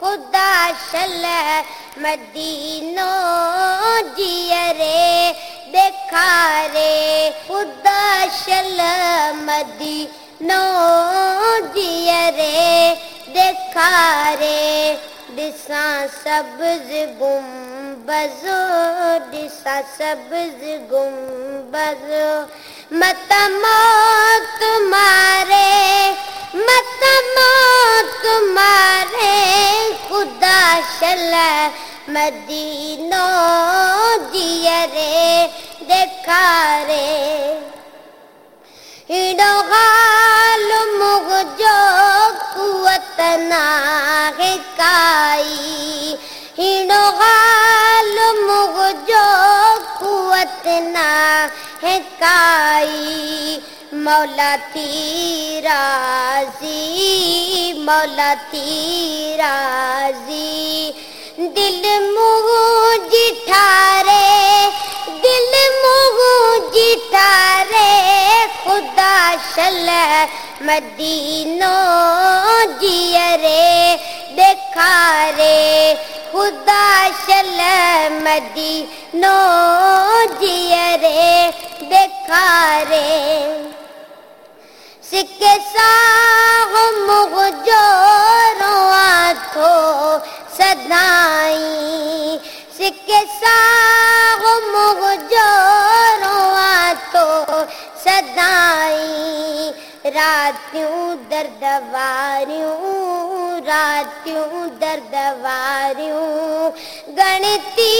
خدا شل مدینو جیرے دیکھا رے خدا شل مدینو جیرے دیکھا رے دساں سبز گنبزو دساں سبز گنبزو متمو تمہارے متمو تمہارے مدینو جیرے دیکھا رے۔ ہڈو غال مغجو قوت نہ کائی۔ ہڈو غال مغجو قوت نہ کائی۔ مولا تی راضی مولا تی دل منہ جٹھارے دل منہ جٹھارے خدا شل مدینو جیرے دیکھا رے خدا شل مدینو جیرے دیکھا رے سکے ساہ مغجو رواں تھو سدائی سکے ساہ مغجو رواں تو سدائی راتیوں درد واریوں، راتیوں درد واریوں۔ گنتی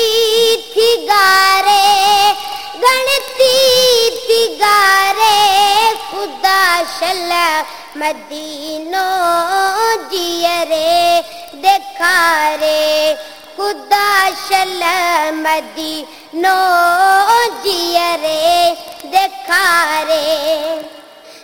تھی گارے گنتی تھی گارے خدا شل مدینو جیرے دیکھا رے۔ خدا شل مدینو جیرے دیکھا رے۔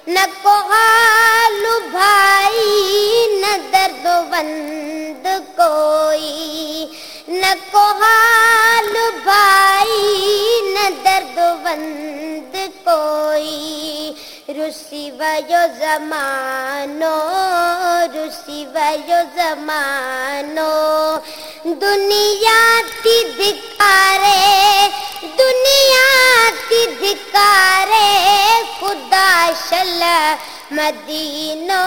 نکو حال بھائی، نہ درد بند کوئی۔ نکو حال بھائی، نہ درد بند کوئی۔ رسی ویو زمانو، رسی ویو زمانو۔ دنیا تی دکھارے دنیا تی دکھارے خدا شل مدینو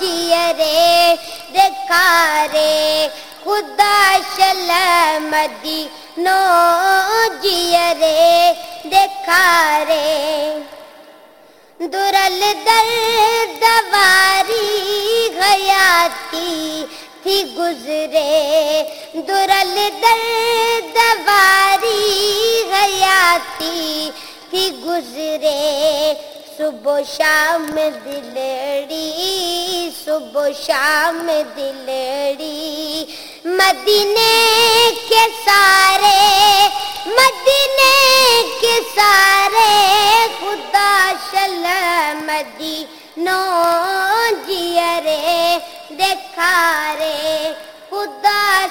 جیرے دکھارے خدا شل مدینو جیرے دکھارے درل درد دواری غیاتی ہی گزرے۔ درل درد دواری غیاتی تھی گزرے۔ صبح شام دلڑی، صبح شام دلڑی۔ مدینے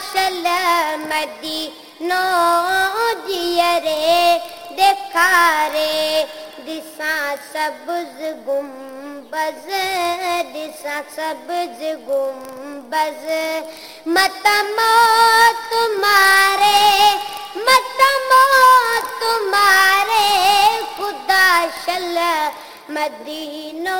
خدا شل مدینو جیرے دیکھا رے، دساں سبز گنبز دساں سبز گنبز متمو تمہارے متمو تمہارے خدا شل مدینو